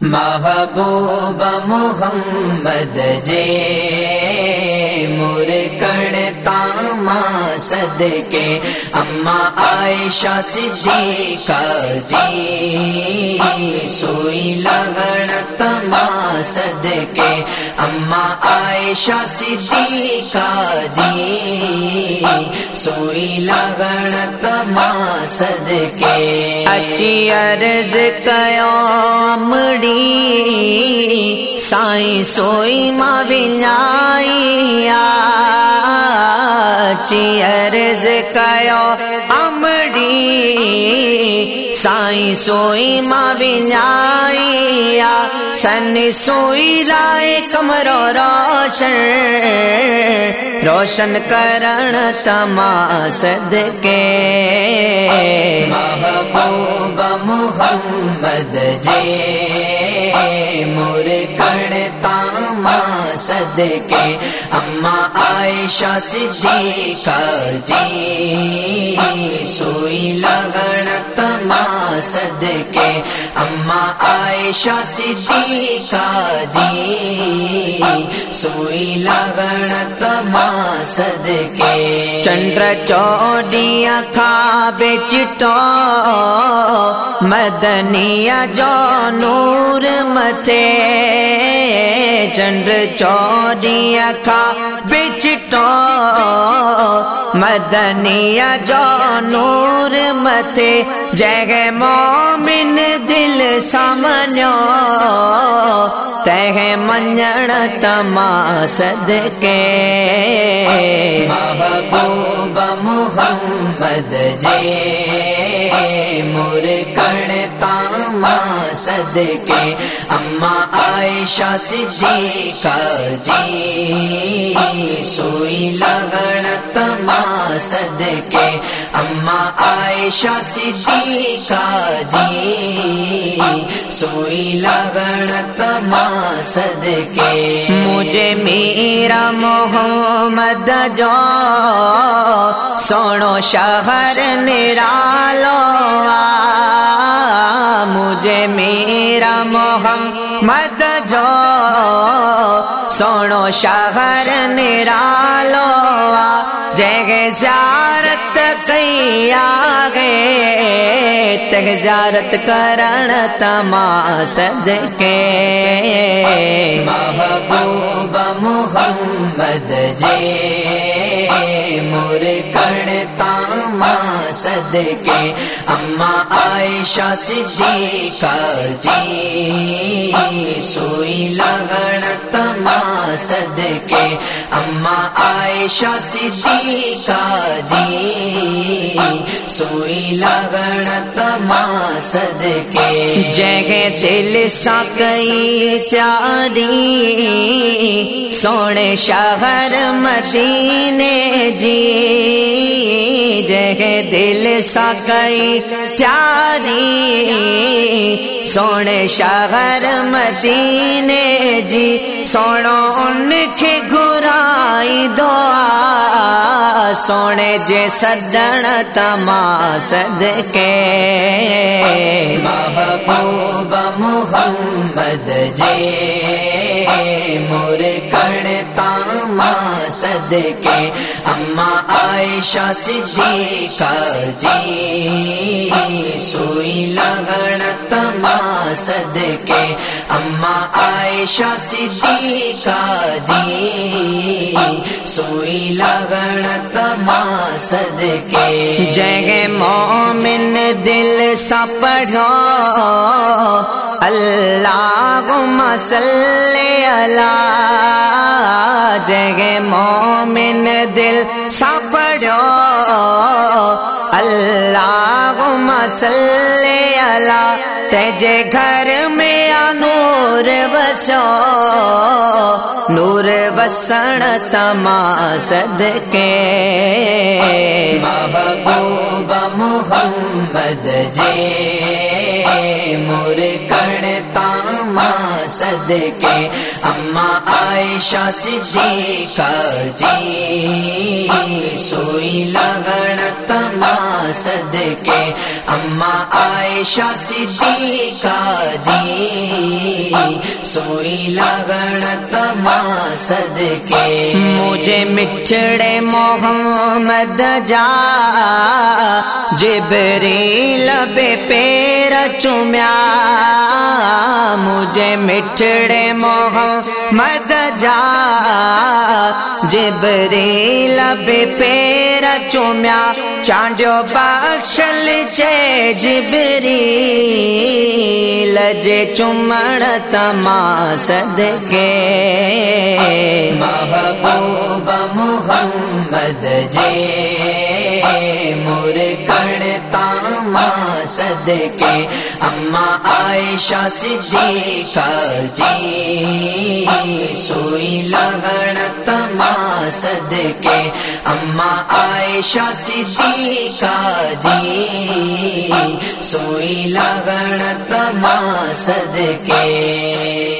محبوب محمد جی، جے مرکا تاما سد کے اما عائشہ صدیقہ جی۔ سوئی لگن تما سد کے اما عائشہ صدیقہ جی۔ سوئی لگن تما سد کے اچھی عرض قیامڑی سائیں سوئی ماں بنائی چی عرض کیو امڑی سائیں سوئی ماں بنائی سن سوئی رائے کمرو روشن روشن کرن تما سد کے محبوب محمد جے مور کڑ سد کے اما عائشہ صدیقہ جی سوئی لگن تما سد کے اما عائشہ صدیقہ جی سوئی لگن تما سد کے چنڈر چوڑیاں کھا بچٹو مدنیا جو نور متے چنڈ چوڑیاں کھا بچٹو مدنیا جو نور متے جگہ مومن دل سامنو تہ منجن تما سد کے محبوب محمد جے مور کڑ تاما صدقے اماں عائشہ صدیقہ جی سوئی لگڑتا سد کے اما عائشہ صدیقہ جی سوئی لگن تما سد کے مجھے میرا محمد جو سوڑو شہر نرالو مجھے میرا محمد جو سوڑو شہر نرالو جگہ زیارت کئی آگے تک زیارت کرن تما سد کے محبوب محمد جے مور کڑ تاما سد کے اما عائشہ صدیقہ جی سوئی لگن تما سد کے اما عائشہ صدیقہ جی۔ سوئی لگن تما سد جگہ دل سکئی تیاری سونے شہر مدینے جی۔ جگہ دل سکئی تیاری سونے شہر مدینے جی سوڑو ان کے گرائی دعا سونے جے سدن تما سد کے محبوب محمد جے مور کڑ تاما سد کے اما عائشہ صدیقہ جی۔ سوئی لگن تما سد کے اما عائشہ صدیقہ جی۔ سوئی لگن تما سد کے جگہ مومن دل سا پڑھو اللہ مسلے اللہ جگہ مومن دل سا پڑھو اللہ مسلے اللہ تجے گھر میں نور بسو نور بسن تما سد کے محبوب محمد جے مور کڑ صدقے، اما عائشہ صدیقہ جی سوئی لگن تما صدقے، اما عائشہ صدیقہ جی سوئی لگن تما صدقے۔ مجھے مٹھڑے محمد جا، جبریل بے پیر چومیا۔ مجھے مٹھڑے محمد جا، جبریل بے پیر چومیا چانجو بخشل چے جبریل، جے چمڑ تما صدقے۔ محبوب محمد جے مور کڑتا ما صدقے اما عائشہ صدیقہ جی۔ سوئی لگن تما صدقے اما عائشہ صدیقہ جی۔ سوئی لگن تما صدقے۔